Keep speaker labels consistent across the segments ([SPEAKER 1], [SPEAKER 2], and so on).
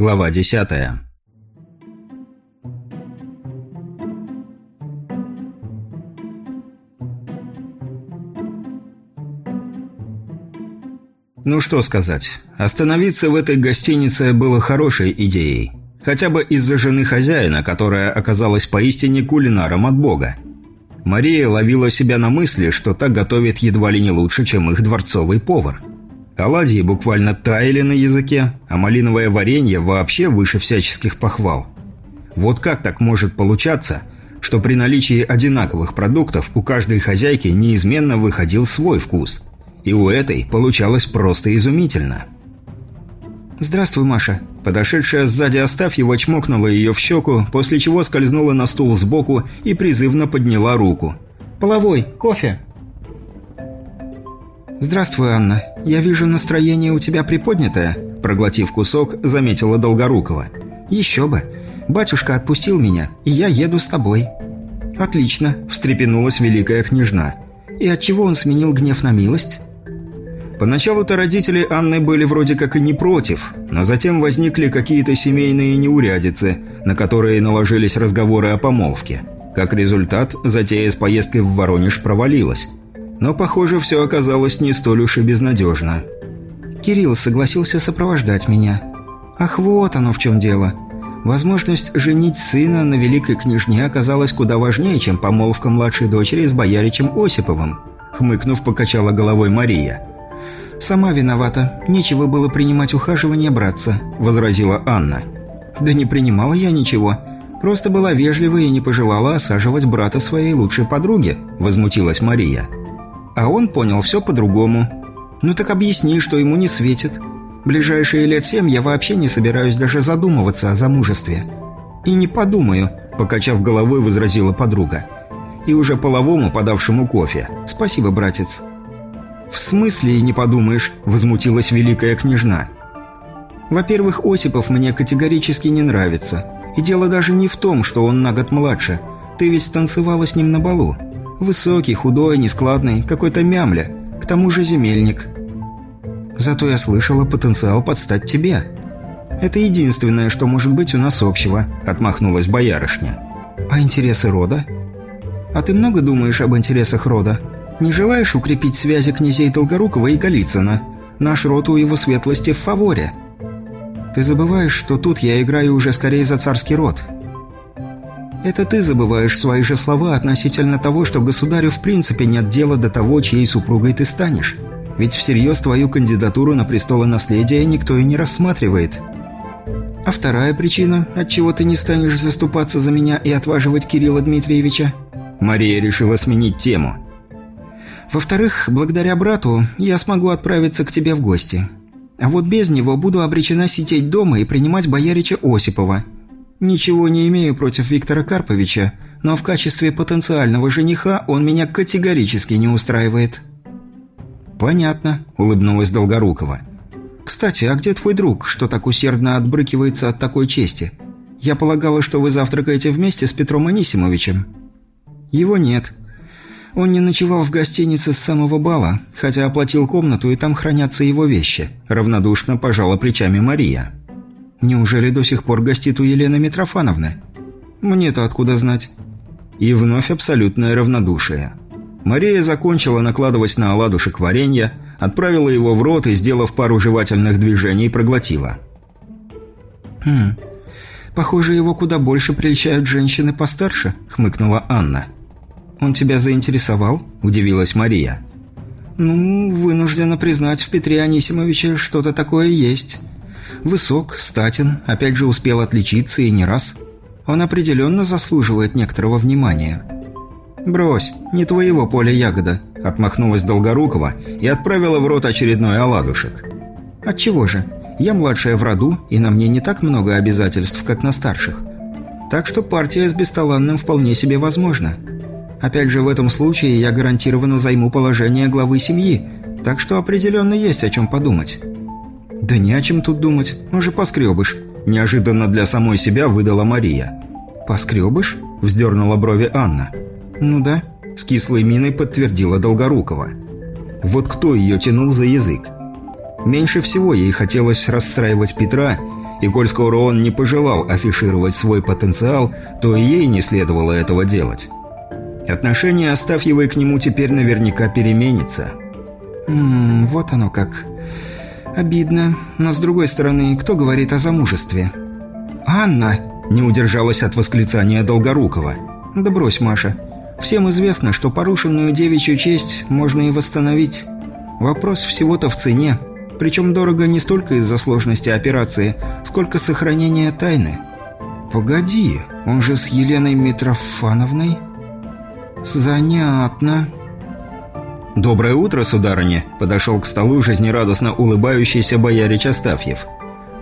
[SPEAKER 1] Глава десятая. Ну что сказать, остановиться в этой гостинице было хорошей идеей. Хотя бы из-за жены хозяина, которая оказалась поистине кулинаром от бога. Мария ловила себя на мысли, что так готовит едва ли не лучше, чем их дворцовый повар. Оладьи буквально таяли на языке, а малиновое варенье вообще выше всяческих похвал. Вот как так может получаться, что при наличии одинаковых продуктов у каждой хозяйки неизменно выходил свой вкус? И у этой получалось просто изумительно. «Здравствуй, Маша». Подошедшая сзади его чмокнула ее в щеку, после чего скользнула на стул сбоку и призывно подняла руку. «Половой, кофе!» «Здравствуй, Анна. Я вижу, настроение у тебя приподнятое», – проглотив кусок, заметила Долгорукова. «Еще бы. Батюшка отпустил меня, и я еду с тобой». «Отлично», – встрепенулась великая княжна. «И отчего он сменил гнев на милость?» Поначалу-то родители Анны были вроде как и не против, но затем возникли какие-то семейные неурядицы, на которые наложились разговоры о помолвке. Как результат, затея с поездкой в Воронеж провалилась. Но, похоже, все оказалось не столь уж и безнадежно. Кирилл согласился сопровождать меня. Ах, вот оно в чем дело. Возможность женить сына на великой княжне оказалась куда важнее, чем помолвка младшей дочери с бояричем Осиповым. Хмыкнув, покачала головой Мария. «Сама виновата. Нечего было принимать ухаживание братца», – возразила Анна. «Да не принимала я ничего. Просто была вежлива и не пожелала осаживать брата своей лучшей подруги», – возмутилась Мария. А он понял все по-другому. Ну так объясни, что ему не светит. Ближайшие лет семь я вообще не собираюсь даже задумываться о замужестве. И не подумаю, покачав головой, возразила подруга. И уже половому, подавшему кофе. Спасибо, братец. В смысле и не подумаешь, возмутилась великая княжна. Во-первых, Осипов мне категорически не нравится. И дело даже не в том, что он на год младше. Ты ведь танцевала с ним на балу. Высокий, худой, нескладный, какой-то мямля. К тому же земельник. Зато я слышала потенциал подстать тебе. Это единственное, что может быть у нас общего», — отмахнулась боярышня. «А интересы рода?» «А ты много думаешь об интересах рода? Не желаешь укрепить связи князей Долгорукова и Голицына? Наш род у его светлости в фаворе». «Ты забываешь, что тут я играю уже скорее за царский род. Это ты забываешь свои же слова относительно того, что государю в принципе нет дела до того, чьей супругой ты станешь. Ведь всерьез твою кандидатуру на престолонаследие никто и не рассматривает. А вторая причина, отчего ты не станешь заступаться за меня и отваживать Кирилла Дмитриевича? Мария решила сменить тему. Во-вторых, благодаря брату я смогу отправиться к тебе в гости. А вот без него буду обречена сидеть дома и принимать боярича Осипова – Ничего не имею против Виктора Карповича, но в качестве потенциального жениха он меня категорически не устраивает». «Понятно», — улыбнулась Долгорукова. «Кстати, а где твой друг, что так усердно отбрыкивается от такой чести? Я полагала, что вы завтракаете вместе с Петром Анисимовичем». «Его нет. Он не ночевал в гостинице с самого бала, хотя оплатил комнату, и там хранятся его вещи», — равнодушно пожала плечами Мария. Неужели до сих пор гостит у Елены Митрофановны? Мне-то откуда знать? И вновь абсолютное равнодушие. Мария закончила накладывать на оладушек варенье, отправила его в рот и, сделав пару жевательных движений, проглотила. «Хм, похоже, его куда больше прельщают женщины постарше», — хмыкнула Анна. «Он тебя заинтересовал?» – удивилась Мария. «Ну, вынуждена признать, в Петре Анисимовиче что-то такое есть. Высок, статен, опять же успел отличиться и не раз. Он определенно заслуживает некоторого внимания. «Брось, не твоего поля ягода», – отмахнулась Долгорукова и отправила в рот очередной оладушек. «Отчего же? Я младшая в роду, и на мне не так много обязательств, как на старших. Так что партия с бесталанным вполне себе возможна. Опять же, в этом случае я гарантированно займу положение главы семьи, так что определенно есть о чем подумать». «Да не о чем тут думать, уже поскребыш», – неожиданно для самой себя выдала Мария. «Поскребыш?» – вздернула брови Анна. «Ну да», – с кислой миной подтвердила Долгорукова. Вот кто ее тянул за язык? Меньше всего ей хотелось расстраивать Петра И коль скоро он не пожелал афишировать свой потенциал, то и ей не следовало этого делать. Отношение Астафьевой к нему теперь наверняка переменится.
[SPEAKER 2] «Ммм, вот оно как. Обидно. Но с другой стороны, кто говорит о замужестве?»
[SPEAKER 1] «Анна!» – не удержалась от восклицания Долгорукова.
[SPEAKER 2] «Да брось, Маша. Всем известно, что порушенную девичью честь можно и восстановить. Вопрос всего-то в цене. Причем дорого не столько из-за сложности операции, сколько сохранения тайны». «Погоди, он же с Еленой Митрофановной?» «Занятно».
[SPEAKER 1] «Доброе утро, сударыня!» – подошел к столу жизнерадостно улыбающийся боярич Астафьев.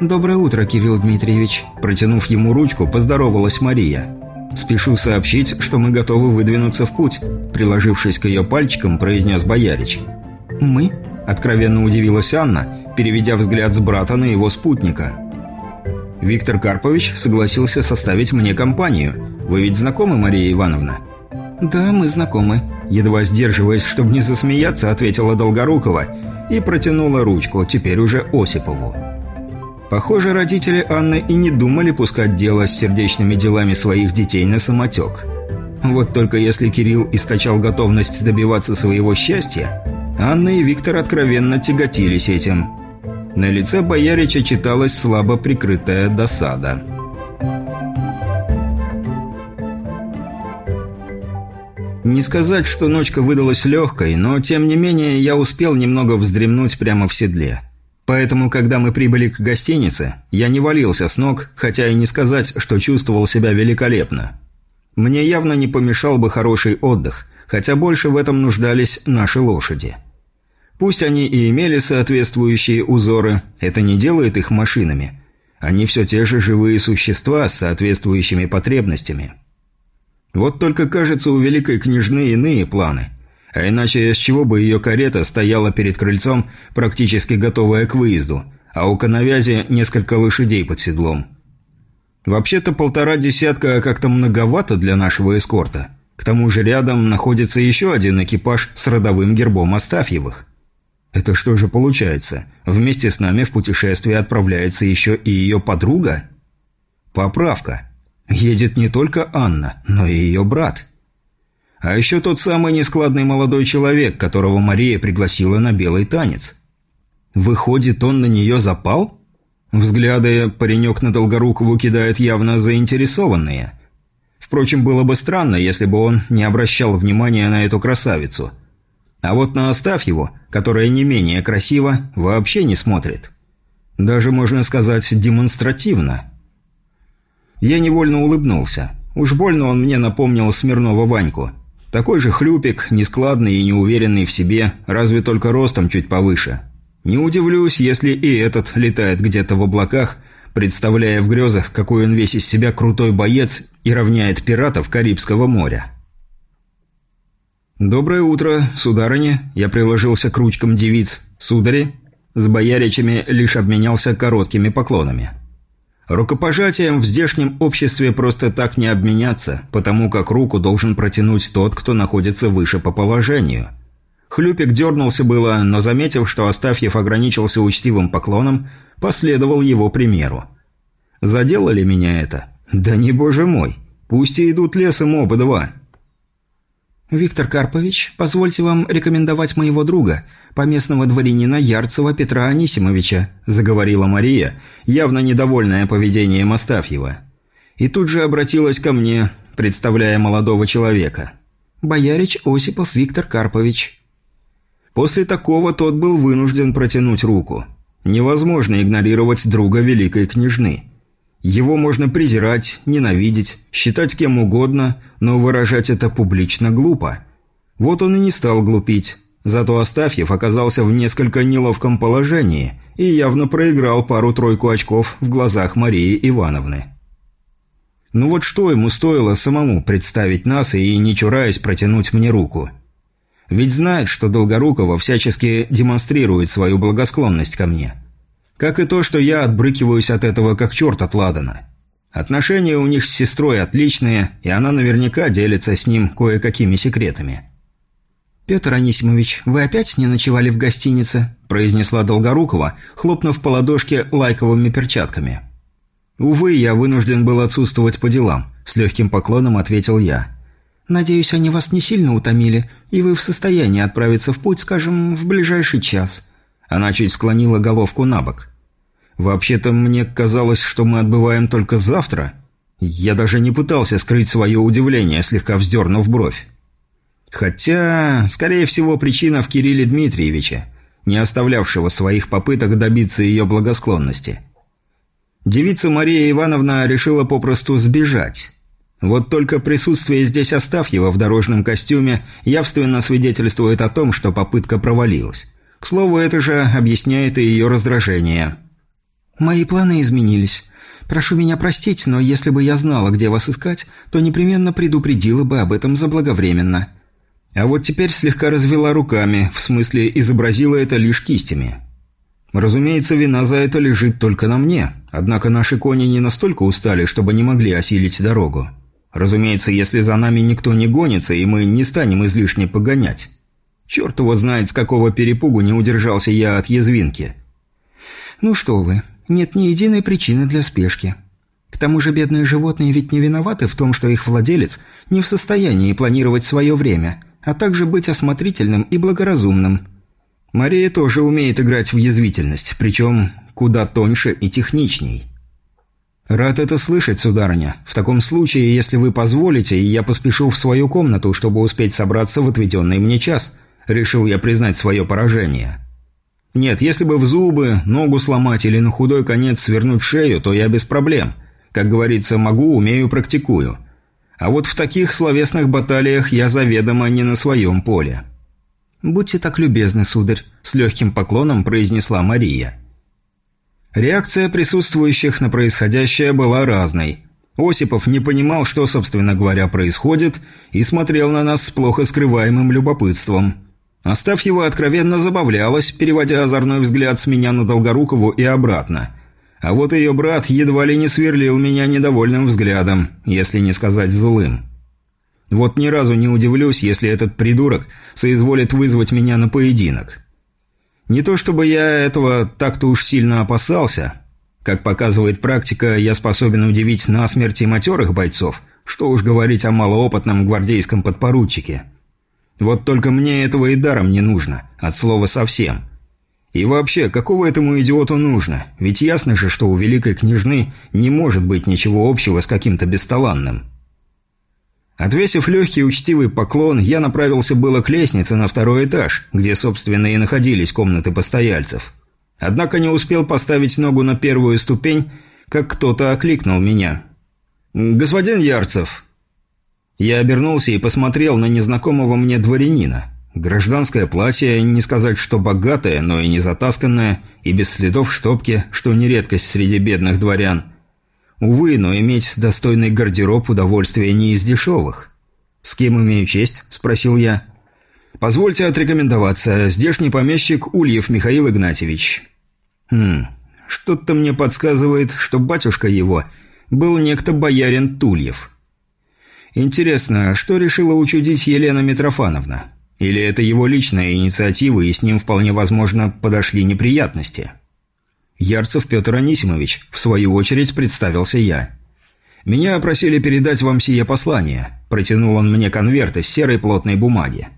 [SPEAKER 2] «Доброе утро, Кирилл Дмитриевич!»
[SPEAKER 1] Протянув ему ручку, поздоровалась Мария. «Спешу сообщить, что мы готовы выдвинуться в путь», – приложившись к ее пальчикам, произнес боярич.
[SPEAKER 2] «Мы?»
[SPEAKER 1] – откровенно удивилась Анна, переведя взгляд с брата на его спутника. «Виктор Карпович согласился составить мне компанию. Вы ведь знакомы, Мария Ивановна?»
[SPEAKER 2] «Да, мы знакомы», –
[SPEAKER 1] едва сдерживаясь, чтобы не засмеяться, ответила Долгорукова и протянула ручку, теперь уже Осипову. Похоже, родители Анны и не думали пускать дело с сердечными делами своих детей на самотек. Вот только если Кирилл источал готовность добиваться своего счастья, Анна и Виктор откровенно тяготились этим. На лице боярича читалась слабо прикрытая досада – Не сказать, что ночка выдалась легкой, но тем не менее я успел немного вздремнуть прямо в седле. Поэтому, когда мы прибыли к гостинице, я не валился с ног, хотя и не сказать, что чувствовал себя великолепно. Мне явно не помешал бы хороший отдых, хотя больше в этом нуждались наши лошади. Пусть они и имели соответствующие узоры, это не делает их машинами. Они все те же живые существа с соответствующими потребностями. Вот только, кажется, у великой княжны иные планы. А иначе с чего бы ее карета стояла перед крыльцом, практически готовая к выезду, а у коновязи несколько лошадей под седлом. Вообще-то полтора десятка как-то многовато для нашего эскорта. К тому же рядом находится еще один экипаж с родовым гербом Астафьевых. Это что же получается? Вместе с нами в путешествие отправляется еще и ее подруга? Поправка. Едет не только Анна, но и ее брат. А еще тот самый нескладный молодой человек, которого Мария пригласила на белый танец. Выходит, он на нее запал? Взгляды паренек на Долгорукову кидает явно заинтересованные. Впрочем, было бы странно, если бы он не обращал внимания на эту красавицу. А вот на его, которая не менее красива, вообще не смотрит. Даже, можно сказать, демонстративно – я невольно улыбнулся. Уж больно он мне напомнил Смирнова Ваньку. Такой же хлюпик, нескладный и неуверенный в себе, разве только ростом чуть повыше. Не удивлюсь, если и этот летает где-то в облаках, представляя в грезах, какой он весь из себя крутой боец и равняет пиратов Карибского моря. «Доброе утро, сударыня!» Я приложился к ручкам девиц. «Судари?» С бояричами лишь обменялся короткими поклонами. Рукопожатием в здешнем обществе просто так не обменяться, потому как руку должен протянуть тот, кто находится выше по положению. Хлюпик дернулся было, но заметив, что Астафьев ограничился учтивым поклоном, последовал его примеру. Задело ли меня это? Да не боже мой, пусть и идут лесом оба два.
[SPEAKER 2] «Виктор Карпович, позвольте вам рекомендовать моего друга, поместного дворянина Ярцева Петра Анисимовича», заговорила Мария, явно недовольная поведением Астафьева. И тут же обратилась ко мне, представляя молодого человека. «Боярич Осипов Виктор Карпович». После такого тот был вынужден протянуть руку. Невозможно игнорировать друга великой княжны. Его можно презирать, ненавидеть, считать кем угодно, но выражать это публично глупо. Вот он и не стал глупить. Зато Астафьев оказался в несколько неловком положении и явно проиграл пару-тройку очков в глазах Марии Ивановны. Ну вот что ему стоило самому представить нас и, не чураясь, протянуть мне руку? Ведь знает, что Долгорукова всячески демонстрирует свою благосклонность ко мне – как и то, что я отбрыкиваюсь от этого как черт от Ладана. Отношения у них с сестрой отличные, и она наверняка делится с ним кое-какими секретами. «Петр Анисимович, вы опять не ночевали в гостинице?» – произнесла Долгорукова, хлопнув по ладошке лайковыми перчатками.
[SPEAKER 1] «Увы, я вынужден был отсутствовать по делам», – с легким поклоном ответил я.
[SPEAKER 2] «Надеюсь, они вас не сильно утомили, и вы в состоянии отправиться в путь, скажем, в ближайший час».
[SPEAKER 1] Она чуть склонила головку на бок. «Вообще-то мне казалось, что мы отбываем только завтра». Я даже не пытался скрыть свое удивление, слегка вздернув бровь. Хотя, скорее всего, причина в Кирилле Дмитриевиче, не оставлявшего своих попыток добиться ее благосклонности. Девица Мария Ивановна решила попросту сбежать. Вот только присутствие здесь Астафьева в дорожном костюме явственно свидетельствует о том, что попытка провалилась. К слову, это же объясняет и ее раздражение.
[SPEAKER 2] «Мои планы изменились. Прошу меня простить, но если бы я знала, где вас искать, то непременно предупредила бы об этом заблаговременно».
[SPEAKER 1] А вот теперь слегка развела руками, в смысле изобразила это лишь кистями. Разумеется, вина за это лежит только на мне, однако наши кони не настолько устали, чтобы не могли осилить дорогу. Разумеется, если за нами никто не гонится, и мы не станем излишне погонять. Черт его знает, с какого перепугу не удержался я от язвинки.
[SPEAKER 2] «Ну что вы, нет ни единой причины для спешки. К тому же бедные животные ведь не виноваты в том, что их владелец не в состоянии планировать свое время, а также быть осмотрительным и благоразумным».
[SPEAKER 1] Мария тоже умеет играть в язвительность, причем куда тоньше и техничней. «Рад это слышать, сударыня. В таком случае, если вы позволите, я поспешу в свою комнату, чтобы успеть собраться в отведенный мне час», – решил я признать свое поражение. «Нет, если бы в зубы, ногу сломать или на худой конец свернуть шею, то я без проблем. Как говорится, могу, умею, практикую. А вот в таких словесных баталиях я заведомо не на своем поле».
[SPEAKER 2] «Будьте так любезны, сударь», – с легким поклоном произнесла Мария.
[SPEAKER 1] Реакция присутствующих на происходящее была разной. Осипов не понимал, что, собственно говоря, происходит, и смотрел на нас с плохо скрываемым любопытством. Оставь его откровенно забавлялась, переводя озорной взгляд с меня на Долгорукову и обратно. А вот ее брат едва ли не сверлил меня недовольным взглядом, если не сказать злым. Вот ни разу не удивлюсь, если этот придурок соизволит вызвать меня на поединок. Не то чтобы я этого так-то уж сильно опасался. Как показывает практика, я способен удивить насмерть и матерых бойцов, что уж говорить о малоопытном гвардейском подпоручике. Вот только мне этого и даром не нужно, от слова совсем. И вообще, какого этому идиоту нужно? Ведь ясно же, что у великой княжны не может быть ничего общего с каким-то бесталанным. Отвесив легкий учтивый поклон, я направился было к лестнице на второй этаж, где, собственно, и находились комнаты постояльцев. Однако не успел поставить ногу на первую ступень, как кто-то окликнул меня. «Господин Ярцев!» Я обернулся и посмотрел на незнакомого мне дворянина. Гражданское платье, не сказать, что богатое, но и не затасканное, и без следов штопки, что не редкость среди бедных дворян – Увы, но иметь достойный гардероб удовольствия не из дешевых. «С кем имею честь?» – спросил я. «Позвольте отрекомендоваться. Здешний помещик Ульев Михаил Игнатьевич». «Хм, что-то мне подсказывает, что батюшка его был некто боярин Тульев». «Интересно, что решила учудить Елена Митрофановна? Или это его личная инициатива, и с ним вполне возможно подошли неприятности?» Ярцев Петр Анисимович, в свою очередь представился я. «Меня просили передать вам сие послание», – протянул он мне конверт из серой плотной бумаги.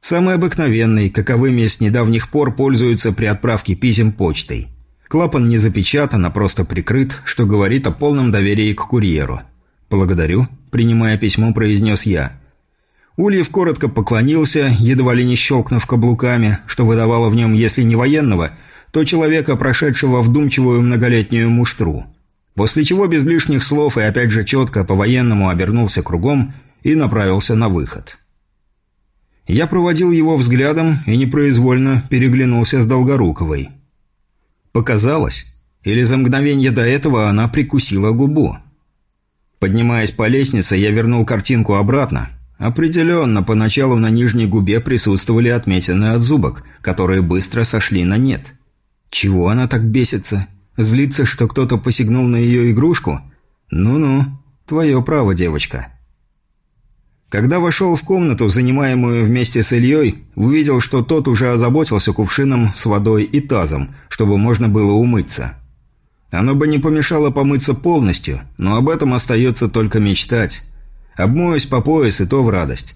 [SPEAKER 1] Самый обыкновенный, каковыми с недавних пор пользуются при отправке писем почтой. Клапан не запечатан, а просто прикрыт, что говорит о полном доверии к курьеру. «Благодарю», – принимая письмо, произнес я. Ульев коротко поклонился, едва ли не щелкнув каблуками, что выдавало в нем, если не военного – то человека, прошедшего вдумчивую многолетнюю муштру. После чего без лишних слов и опять же четко по-военному обернулся кругом и направился на выход. Я проводил его взглядом и непроизвольно переглянулся с Долгоруковой. Показалось, или за мгновение до этого она прикусила губу. Поднимаясь по лестнице, я вернул картинку обратно. Определенно, поначалу на нижней губе присутствовали отметины от зубок, которые быстро сошли на нет. Чего она так бесится? Злится, что кто-то посягнул на ее игрушку? Ну-ну, твое право, девочка. Когда вошел в комнату, занимаемую вместе с Ильей, увидел, что тот уже озаботился кувшином с водой и тазом, чтобы можно было умыться. Оно бы не помешало помыться полностью, но об этом остается только мечтать. Обмоюсь по пояс и то в радость.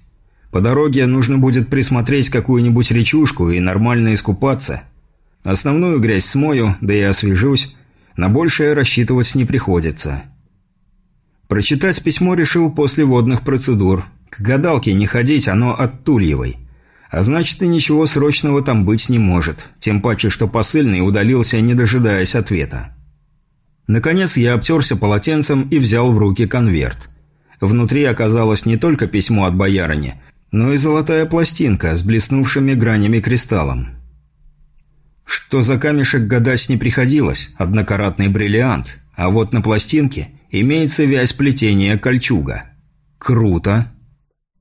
[SPEAKER 1] По дороге нужно будет присмотреть какую-нибудь речушку и нормально искупаться. Основную грязь смою, да и освежусь. На большее рассчитывать не приходится. Прочитать письмо решил после водных процедур. К гадалке не ходить, оно от Тульевой. А значит, и ничего срочного там быть не может. Тем паче, что посыльный удалился, не дожидаясь ответа. Наконец я обтерся полотенцем и взял в руки конверт. Внутри оказалось не только письмо от боярыни, но и золотая пластинка с блеснувшими гранями кристаллом. Что за камешек гадать не приходилось, однокаратный бриллиант, а вот на пластинке имеется вязь плетения кольчуга. Круто!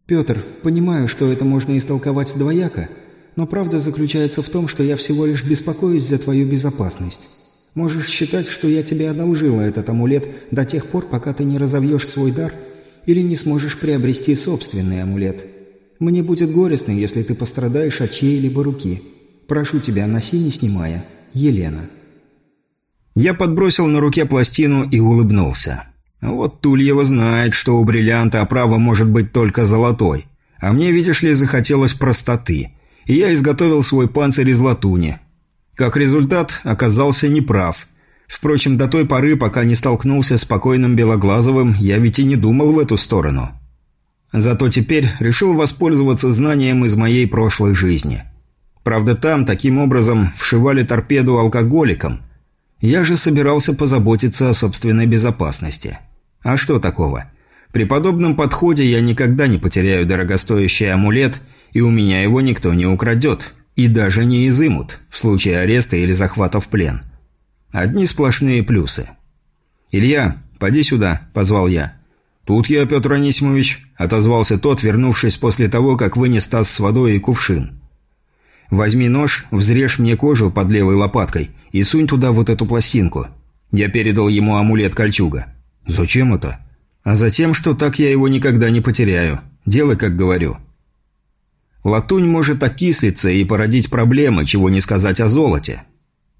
[SPEAKER 2] «Петр, понимаю, что это можно истолковать двояко, но правда заключается в том, что я всего лишь беспокоюсь за твою безопасность. Можешь считать, что я тебе одолжила этот амулет до тех пор, пока ты не разовьешь свой дар или не сможешь приобрести собственный амулет. Мне будет горестно, если ты пострадаешь от чьей-либо руки. Прошу тебя, носи не снимая. Елена».
[SPEAKER 1] Я подбросил на руке пластину и улыбнулся. Вот Тульева знает, что у бриллианта оправа может быть только золотой. А мне, видишь ли, захотелось простоты. И я изготовил свой панцирь из латуни. Как результат, оказался неправ. Впрочем, до той поры, пока не столкнулся с покойным Белоглазовым, я ведь и не думал в эту сторону. Зато теперь решил воспользоваться знанием из моей прошлой жизни. Правда, там таким образом вшивали торпеду алкоголикам. Я же собирался позаботиться о собственной безопасности. А что такого? При подобном подходе я никогда не потеряю дорогостоящий амулет, и у меня его никто не украдет, и даже не изымут, в случае ареста или захвата в плен. Одни сплошные плюсы. «Илья, поди сюда», – позвал я. «Тут я, Петр Анисимович», – отозвался тот, вернувшись после того, как вынес таз с водой и кувшин. «Возьми нож, взрежь мне кожу под левой лопаткой и сунь туда вот эту пластинку». Я передал ему амулет кольчуга. «Зачем это?» «А затем, что так я его никогда не потеряю. Делай, как говорю». Латунь может окислиться и породить проблемы, чего не сказать о золоте.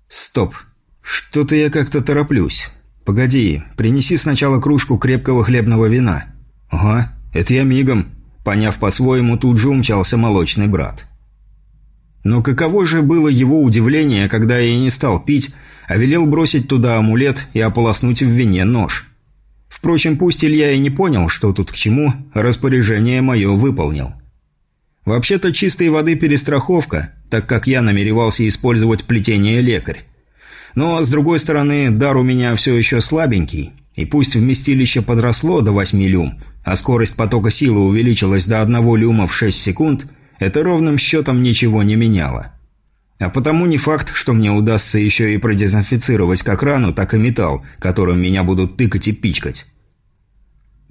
[SPEAKER 1] Стоп. Что-то я как-то тороплюсь. Погоди, принеси сначала кружку крепкого хлебного вина. Ага, это я мигом. Поняв по-своему, тут же умчался молочный брат. Но каково же было его удивление, когда я не стал пить, а велел бросить туда амулет и ополоснуть в вине нож. Впрочем, пусть Илья и не понял, что тут к чему, распоряжение мое выполнил. Вообще-то чистой воды перестраховка, так как я намеревался использовать плетение лекарь. Но, с другой стороны, дар у меня все еще слабенький, и пусть вместилище подросло до 8 люм, а скорость потока силы увеличилась до 1 люма в 6 секунд, это ровным счетом ничего не меняло. А потому не факт, что мне удастся еще и продезинфицировать как рану, так и металл, которым меня будут тыкать и пичкать.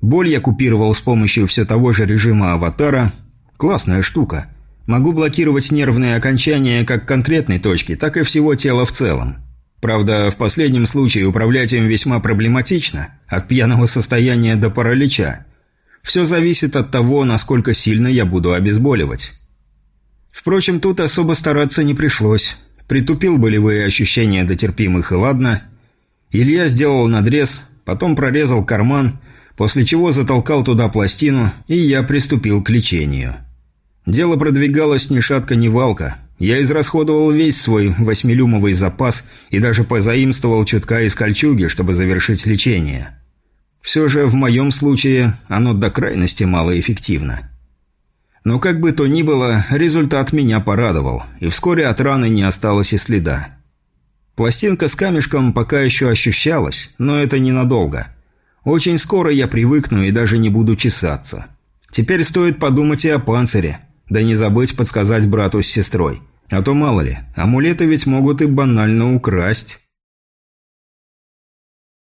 [SPEAKER 1] Боль я купировал с помощью все того же режима аватара. Классная штука. Могу блокировать нервные окончания как конкретной точки, так и всего тела в целом. Правда, в последнем случае управлять им весьма проблематично, от пьяного состояния до паралича. Все зависит от того, насколько сильно я буду обезболивать. Впрочем, тут особо стараться не пришлось. Притупил болевые ощущения до терпимых и ладно. Илья сделал надрез, потом прорезал карман, после чего затолкал туда пластину, и я приступил к лечению. Дело продвигалось ни шатка, ни валка. Я израсходовал весь свой восьмилюмовый запас и даже позаимствовал чутка из кольчуги, чтобы завершить лечение. Все же в моем случае оно до крайности малоэффективно. Но как бы то ни было, результат меня порадовал, и вскоре от раны не осталось и следа. Пластинка с камешком пока еще ощущалась, но это ненадолго. Очень скоро я привыкну и даже не буду чесаться. Теперь стоит подумать и о панцире, да не забыть подсказать брату с сестрой. А то мало ли, амулеты ведь могут и банально украсть».